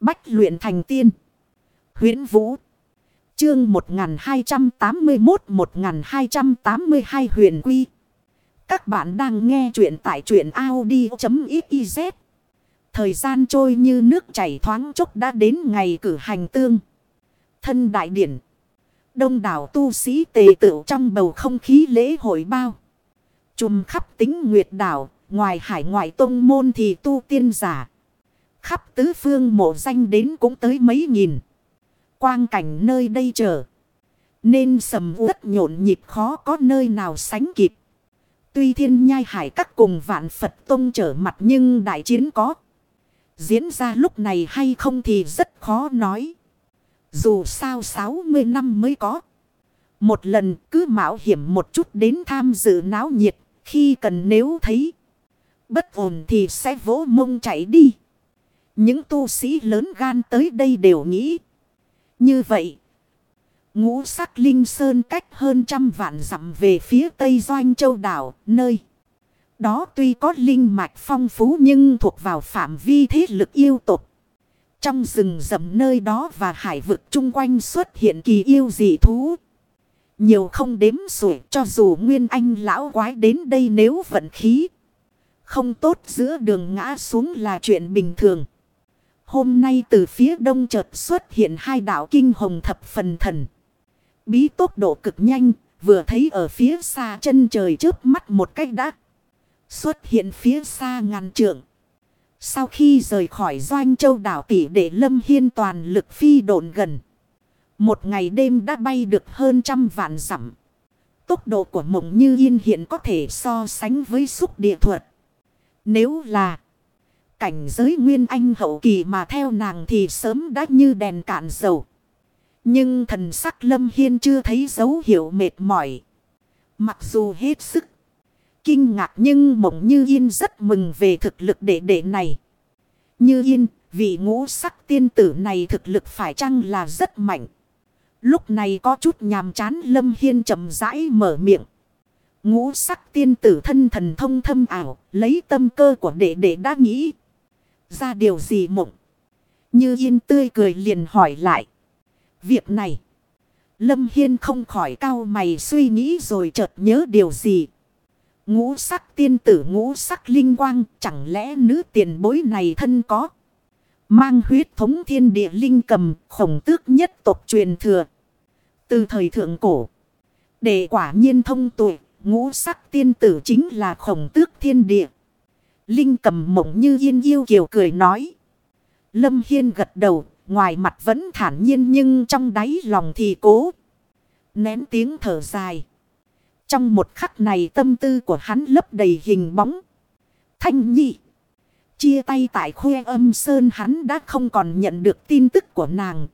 Bách luyện thành tiên. huyễn Vũ. Chương 1281-1282 huyền quy. Các bạn đang nghe truyện tại truyện Audi.xyz. Thời gian trôi như nước chảy thoáng chốc đã đến ngày cử hành tương. Thân đại điển. Đông đảo tu sĩ tề tựu trong bầu không khí lễ hội bao. Chùm khắp tính nguyệt đảo, ngoài hải ngoại tông môn thì tu tiên giả. Khắp tứ phương mộ danh đến cũng tới mấy nghìn. Quang cảnh nơi đây chờ. Nên sầm uất nhộn nhịp khó có nơi nào sánh kịp. Tuy thiên nhai hải các cùng vạn Phật tông trở mặt nhưng đại chiến có. Diễn ra lúc này hay không thì rất khó nói. Dù sao 60 năm mới có. Một lần cứ mạo hiểm một chút đến tham dự náo nhiệt. Khi cần nếu thấy bất ổn thì sẽ vỗ mông chạy đi. Những tu sĩ lớn gan tới đây đều nghĩ. Như vậy. Ngũ sắc linh sơn cách hơn trăm vạn dặm về phía tây doanh châu đảo, nơi. Đó tuy có linh mạch phong phú nhưng thuộc vào phạm vi thế lực yêu tục. Trong rừng rậm nơi đó và hải vực chung quanh xuất hiện kỳ yêu dị thú. Nhiều không đếm xuể cho dù Nguyên Anh lão quái đến đây nếu vận khí. Không tốt giữa đường ngã xuống là chuyện bình thường. Hôm nay từ phía đông chợt xuất hiện hai đạo kinh hồng thập phần thần. Bí tốc độ cực nhanh, vừa thấy ở phía xa chân trời trước mắt một cách đã. Xuất hiện phía xa ngàn trượng. Sau khi rời khỏi doanh châu đảo tỷ để lâm hiên toàn lực phi độn gần. Một ngày đêm đã bay được hơn trăm vạn dặm. Tốc độ của mộng như yên hiện có thể so sánh với xúc địa thuật. Nếu là cảnh giới nguyên anh hậu kỳ mà theo nàng thì sớm đã như đèn cạn dầu. Nhưng thần sắc lâm hiên chưa thấy dấu hiệu mệt mỏi. Mặc dù hết sức kinh ngạc nhưng mộng như yên rất mừng về thực lực đệ đệ này. Như yên, vị ngũ sắc tiên tử này thực lực phải chăng là rất mạnh. Lúc này có chút nhàm chán lâm hiên chậm rãi mở miệng. Ngũ sắc tiên tử thân thần thông thâm ảo, lấy tâm cơ của đệ đệ đã nghĩ. Ra điều gì mộng? Như yên tươi cười liền hỏi lại. Việc này. Lâm Hiên không khỏi cao mày suy nghĩ rồi chợt nhớ điều gì. Ngũ sắc tiên tử, ngũ sắc linh quang, chẳng lẽ nữ tiền bối này thân có. Mang huyết thống thiên địa linh cầm, khổng tước nhất tộc truyền thừa. Từ thời thượng cổ. Để quả nhiên thông tuệ, ngũ sắc tiên tử chính là khổng tước thiên địa. Linh cầm mộng như yên yêu kiều cười nói. Lâm Hiên gật đầu, ngoài mặt vẫn thản nhiên nhưng trong đáy lòng thì cố. Nén tiếng thở dài. Trong một khắc này tâm tư của hắn lấp đầy hình bóng. Thanh nhị. Chia tay tại khuê âm sơn hắn đã không còn nhận được tin tức của nàng.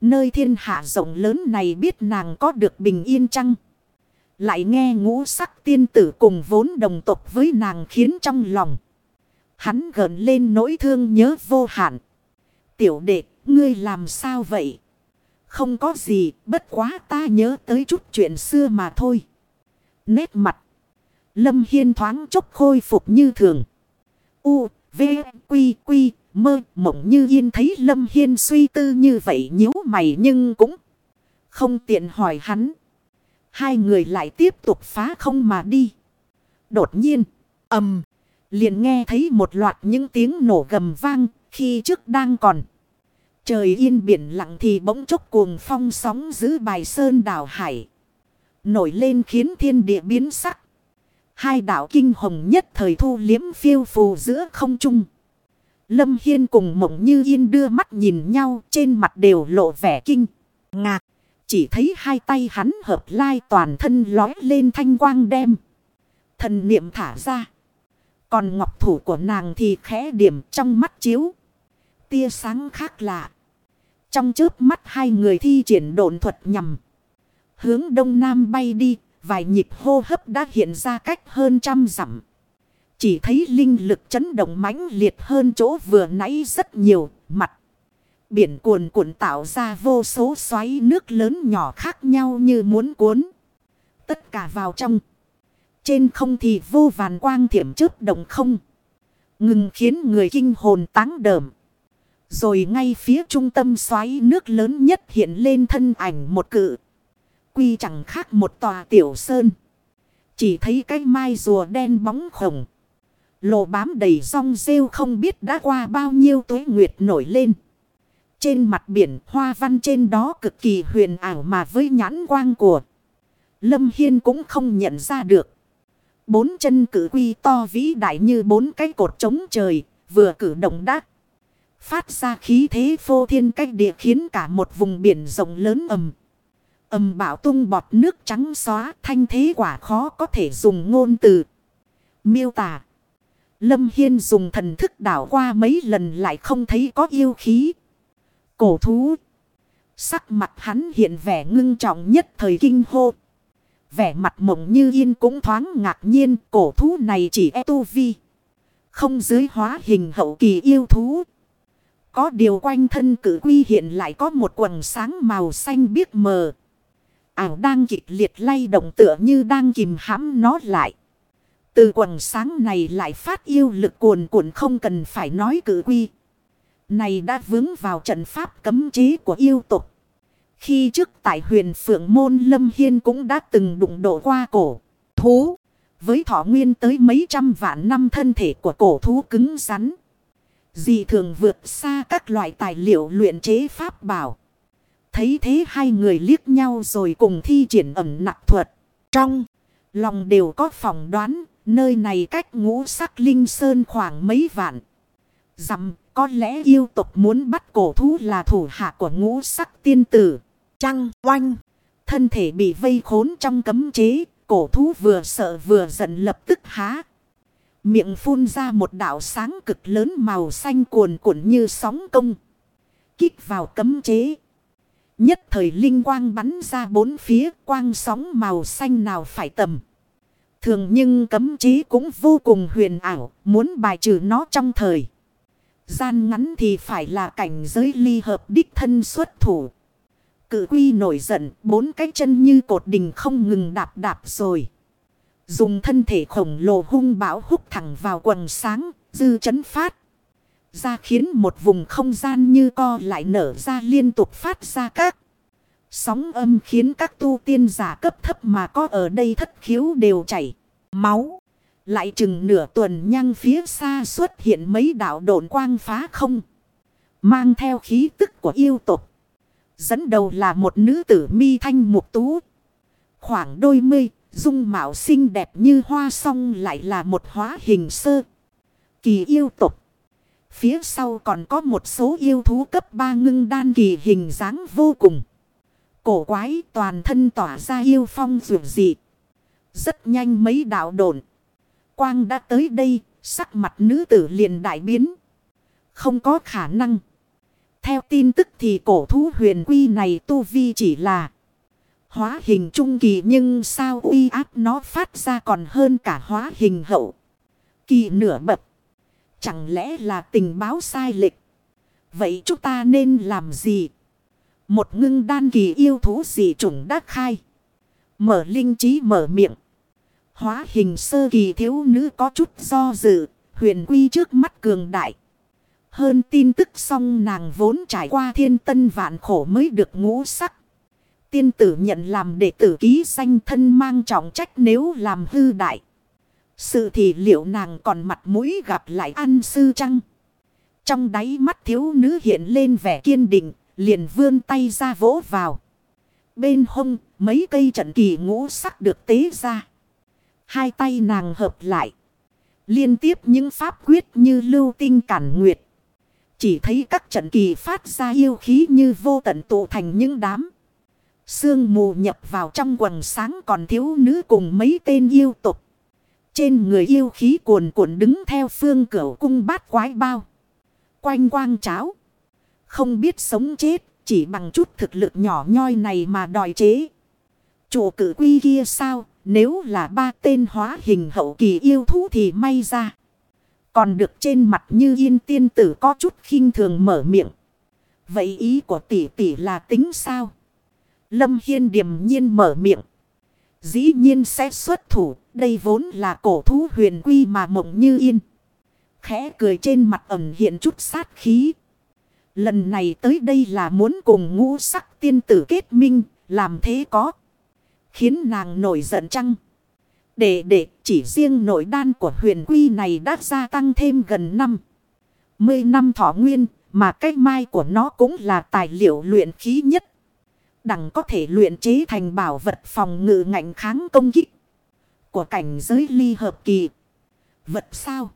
Nơi thiên hạ rộng lớn này biết nàng có được bình yên chăng? Lại nghe ngũ sắc tiên tử cùng vốn đồng tộc với nàng khiến trong lòng. Hắn gần lên nỗi thương nhớ vô hạn. Tiểu đệ, ngươi làm sao vậy? Không có gì, bất quá ta nhớ tới chút chuyện xưa mà thôi. Nét mặt. Lâm Hiên thoáng chốc khôi phục như thường. U, V, Quy, Quy, mơ, mộng như yên thấy Lâm Hiên suy tư như vậy nhíu mày nhưng cũng không tiện hỏi hắn. Hai người lại tiếp tục phá không mà đi. Đột nhiên, ầm, liền nghe thấy một loạt những tiếng nổ gầm vang khi trước đang còn. Trời yên biển lặng thì bỗng chốc cuồng phong sóng giữ bài sơn đảo hải. Nổi lên khiến thiên địa biến sắc. Hai đảo kinh hồng nhất thời thu liếm phiêu phù giữa không trung. Lâm Hiên cùng mộng như yên đưa mắt nhìn nhau trên mặt đều lộ vẻ kinh, ngạc. Chỉ thấy hai tay hắn hợp lai toàn thân lói lên thanh quang đem. Thần niệm thả ra. Còn ngọc thủ của nàng thì khẽ điểm trong mắt chiếu. Tia sáng khác lạ. Trong chớp mắt hai người thi triển độn thuật nhằm. Hướng đông nam bay đi. Vài nhịp hô hấp đã hiện ra cách hơn trăm dặm. Chỉ thấy linh lực chấn động mãnh liệt hơn chỗ vừa nãy rất nhiều. Mặt Biển cuồn cuộn tạo ra vô số xoáy nước lớn nhỏ khác nhau như muốn cuốn. Tất cả vào trong. Trên không thì vô vàn quang thiểm chớp động không. Ngừng khiến người kinh hồn táng đờm. Rồi ngay phía trung tâm xoáy nước lớn nhất hiện lên thân ảnh một cự. Quy chẳng khác một tòa tiểu sơn. Chỉ thấy cái mai rùa đen bóng khổng. Lộ bám đầy rong rêu không biết đã qua bao nhiêu tuế nguyệt nổi lên. Trên mặt biển hoa văn trên đó cực kỳ huyền ảo mà với nhãn quang của. Lâm Hiên cũng không nhận ra được. Bốn chân cử quy to vĩ đại như bốn cái cột trống trời, vừa cử động đắc. Phát ra khí thế phô thiên cách địa khiến cả một vùng biển rộng lớn ầm. ầm bão tung bọt nước trắng xóa thanh thế quả khó có thể dùng ngôn từ. Miêu tả. Lâm Hiên dùng thần thức đảo qua mấy lần lại không thấy có yêu khí. Cổ thú. Sắc mặt hắn hiện vẻ ngưng trọng nhất thời kinh hô. Vẻ mặt mộng như yên cũng thoáng ngạc nhiên, cổ thú này chỉ e tu vi. Không dưới hóa hình hậu kỳ yêu thú. Có điều quanh thân cử quy hiện lại có một quần sáng màu xanh biếc mờ. Ảo đang kịch liệt lay động tựa như đang kìm hãm nó lại. Từ quần sáng này lại phát yêu lực cuồn cuộn không cần phải nói cử quy. Này đã vướng vào trận pháp cấm chế của yêu tục. Khi trước tại huyền phượng môn Lâm Hiên cũng đã từng đụng độ qua cổ thú. Với thọ nguyên tới mấy trăm vạn năm thân thể của cổ thú cứng rắn. Dị thường vượt xa các loại tài liệu luyện chế pháp bảo. Thấy thế hai người liếc nhau rồi cùng thi triển ẩm nặng thuật. Trong lòng đều có phỏng đoán, nơi này cách ngũ sắc linh sơn khoảng mấy vạn. Dặm có lẽ yêu tộc muốn bắt cổ thú là thủ hạ của ngũ sắc tiên tử. Trăng oanh. Thân thể bị vây khốn trong cấm chế. Cổ thú vừa sợ vừa giận lập tức há. Miệng phun ra một đạo sáng cực lớn màu xanh cuồn cuộn như sóng công. Kích vào cấm chế. Nhất thời linh quang bắn ra bốn phía quang sóng màu xanh nào phải tầm. Thường nhưng cấm chế cũng vô cùng huyền ảo, muốn bài trừ nó trong thời. Gian ngắn thì phải là cảnh giới ly hợp đích thân xuất thủ. Cự quy nổi giận, bốn cái chân như cột đình không ngừng đạp đạp rồi. Dùng thân thể khổng lồ hung bão hút thẳng vào quần sáng, dư chấn phát. Ra khiến một vùng không gian như co lại nở ra liên tục phát ra các. Sóng âm khiến các tu tiên giả cấp thấp mà có ở đây thất khiếu đều chảy. Máu. Lại chừng nửa tuần nhang phía xa xuất hiện mấy đạo độn quang phá không. Mang theo khí tức của yêu tục. Dẫn đầu là một nữ tử mi thanh mục tú. Khoảng đôi mươi, dung mạo xinh đẹp như hoa song lại là một hóa hình sơ. Kỳ yêu tục. Phía sau còn có một số yêu thú cấp 3 ngưng đan kỳ hình dáng vô cùng. Cổ quái toàn thân tỏa ra yêu phong rượu dị. Rất nhanh mấy đạo đồn. Quang đã tới đây, sắc mặt nữ tử liền đại biến. Không có khả năng. Theo tin tức thì cổ thú huyền quy này tu vi chỉ là hóa hình trung kỳ nhưng sao uy áp nó phát ra còn hơn cả hóa hình hậu. Kỳ nửa bậc. Chẳng lẽ là tình báo sai lệch? Vậy chúng ta nên làm gì? Một ngưng đan kỳ yêu thú dị chủng đắc khai. Mở linh trí mở miệng. Hóa hình sơ kỳ thiếu nữ có chút do dự. Huyền quy trước mắt cường đại. Hơn tin tức xong nàng vốn trải qua thiên tân vạn khổ mới được ngũ sắc. Tiên tử nhận làm đệ tử ký danh thân mang trọng trách nếu làm hư đại. Sự thì liệu nàng còn mặt mũi gặp lại ăn sư chăng? Trong đáy mắt thiếu nữ hiện lên vẻ kiên định, liền vươn tay ra vỗ vào. Bên hông, mấy cây trận kỳ ngũ sắc được tế ra. Hai tay nàng hợp lại. Liên tiếp những pháp quyết như lưu tinh cản nguyệt. Chỉ thấy các trận kỳ phát ra yêu khí như vô tận tụ thành những đám. Sương mù nhập vào trong quần sáng còn thiếu nữ cùng mấy tên yêu tục. Trên người yêu khí cuồn cuộn đứng theo phương cửu cung bát quái bao. Quanh quang cháo. Không biết sống chết, chỉ bằng chút thực lực nhỏ nhoi này mà đòi chế. Chủ cử quy kia sao, nếu là ba tên hóa hình hậu kỳ yêu thú thì may ra. Còn được trên mặt như yên tiên tử có chút khinh thường mở miệng. Vậy ý của tỷ tỷ là tính sao? Lâm Hiên điềm nhiên mở miệng. Dĩ nhiên sẽ xuất thủ, đây vốn là cổ thú huyền quy mà mộng như yên. Khẽ cười trên mặt ẩm hiện chút sát khí. Lần này tới đây là muốn cùng ngũ sắc tiên tử kết minh, làm thế có. Khiến nàng nổi giận chăng? Để để chỉ riêng nội đan của huyền quy này đã gia tăng thêm gần năm. Mười năm thọ nguyên, mà cái mai của nó cũng là tài liệu luyện khí nhất. đằng có thể luyện chế thành bảo vật phòng ngự ngạnh kháng công kích. Của cảnh giới ly hợp kỳ. Vật sao?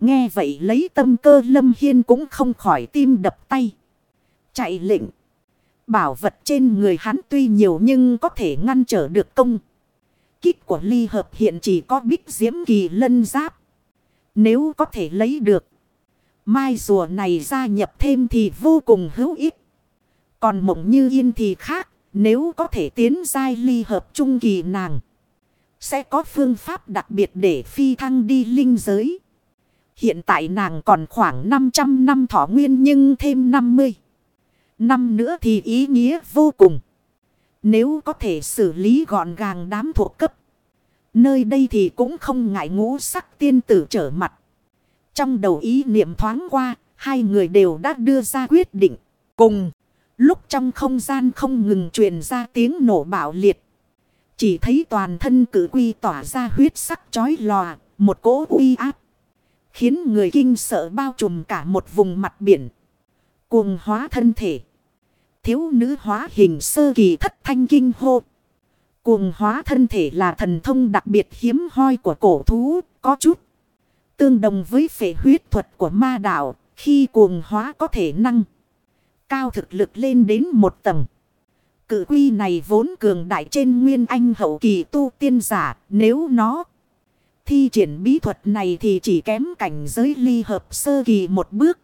Nghe vậy lấy tâm cơ lâm hiên cũng không khỏi tim đập tay. Chạy lệnh. Bảo vật trên người hắn tuy nhiều nhưng có thể ngăn trở được công. Kích của ly hợp hiện chỉ có bích diễm kỳ lân giáp. Nếu có thể lấy được. Mai rùa này gia nhập thêm thì vô cùng hữu ích. Còn mộng như yên thì khác. Nếu có thể tiến giai ly hợp trung kỳ nàng. Sẽ có phương pháp đặc biệt để phi thăng đi linh giới. Hiện tại nàng còn khoảng 500 năm thọ nguyên nhưng thêm 50. Năm nữa thì ý nghĩa vô cùng. Nếu có thể xử lý gọn gàng đám thuộc cấp. Nơi đây thì cũng không ngại ngũ sắc tiên tử trở mặt. Trong đầu ý niệm thoáng qua, hai người đều đã đưa ra quyết định. Cùng, lúc trong không gian không ngừng truyền ra tiếng nổ bạo liệt. Chỉ thấy toàn thân cử quy tỏa ra huyết sắc chói lòa, một cỗ uy áp. Khiến người kinh sợ bao trùm cả một vùng mặt biển. Cuồng hóa thân thể. Thiếu nữ hóa hình sơ kỳ thất thanh kinh hô. Cuồng hóa thân thể là thần thông đặc biệt hiếm hoi của cổ thú, có chút. Tương đồng với phệ huyết thuật của ma đạo, khi cuồng hóa có thể năng. Cao thực lực lên đến một tầng. Cự quy này vốn cường đại trên nguyên anh hậu kỳ tu tiên giả, nếu nó thi triển bí thuật này thì chỉ kém cảnh giới ly hợp sơ kỳ một bước.